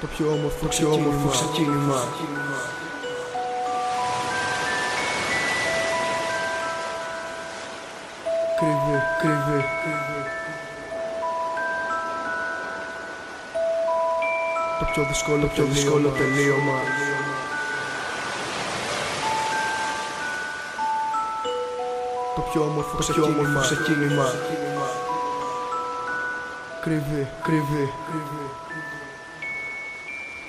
Το πιο όμορφο, το πιο όμορφο ξεκίνημα. Κρύβει, κρύβει. Το πιο δύσκολο, το πιο δύσκολο τελείωμα. Το πιο όμορφο, το πιο όμορφο ξεκίνημα. Κρύβει, κρύβει.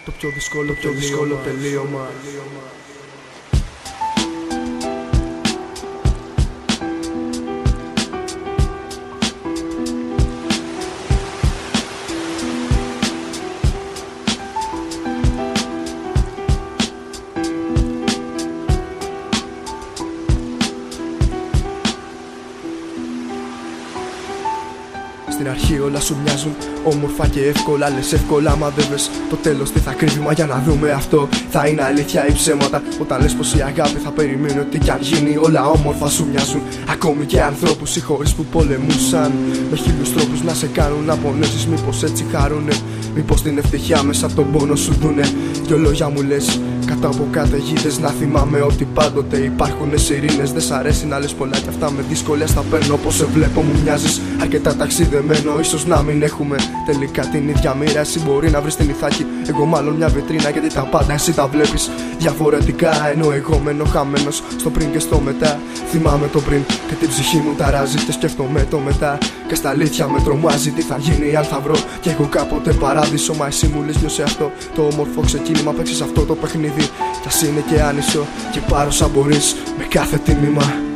Το πιο δύσκολο, το πιο δύσκολο τελείωμα. Στην αρχή όλα σου μοιάζουν όμορφα και εύκολα. Λες εύκολα μαδεύε το τέλος τι θα κρύβει. Μα για να δούμε αυτό θα είναι αλήθεια ή ψέματα. Όταν λες πως η αγάπη θα περιμένει ότι κι αν γίνει όλα όμορφα σου μοιάζουν. Ακόμη και ανθρώπους ή χώρες που πολεμούσαν. Με χίλιους τρόπους να σε κάνουν να πονέσεις. Μήπως έτσι χαρούνε. Μήπως την ευτυχία μέσα από τον πόνο σου δούνε. Δυο λόγια μου λες κάτω από καταιγίδε να θυμάμαι ότι πάντοτε υπάρχουν ειρήνε. Δεν σ' αρέσει να λες πολλά κι αυτά με δυσκολία στα παίρνω. Όπως σε βλέπω μου μοιάζεις αρκετά ταξιδεμένο. σω να μην έχουμε τελικά την ίδια μοίρα. Εσύ μπορεί να βρεις την ηθάκη, εγώ μάλλον μια βιτρίνα. Γιατί τα πάντα εσύ τα βλέπεις διαφορετικά. Ενώ εγώ μένω χαμένος στο πριν και στο μετά. Θυμάμαι το πριν και την ψυχή μου ταράζει. Και σκέφτομαι το μετά. Και στα αλήθεια με τρομάζει τι θα γίνει αν θα βρω. Και εγώ κάποτε παράδεισο. Μα εσύ μου λες νιώσε αυτό το όμορφο ξεκίνημα. Παίξει αυτό το παιχνίδι. Κι ας είναι και άνισο Και πάρω σαν μπορείς με κάθε τίμημα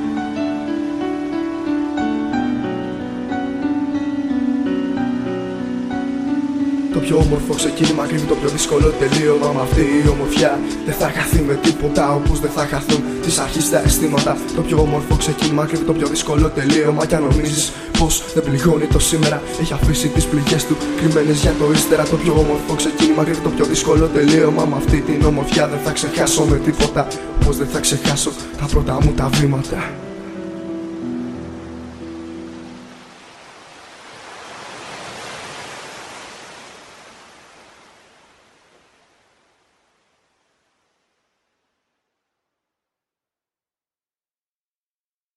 Το πιο όμορφο ξεκίνημα κρύβει το πιο δύσκολο τελείωμα. Μα αυτή η ομορφιά δεν θα χαθεί με τίποτα. Όπως δεν θα χαθούν τη αρχή τα αισθήματα. Το πιο όμορφο ξεκίνημα κρύβει το πιο δύσκολο τελείωμα. Κι αν νομίζεις πως δεν πληγώνει το σήμερα, έχει αφήσει τις πληγές του κρυμμένες για το ύστερα. Το πιο όμορφο ξεκίνημα κρύβει το πιο δύσκολο τελείωμα. Με αυτή την ομορφιά δεν θα ξεχάσω με τίποτα. Πώ δεν θα ξεχάσω τα πρώτα μου τα βήματα.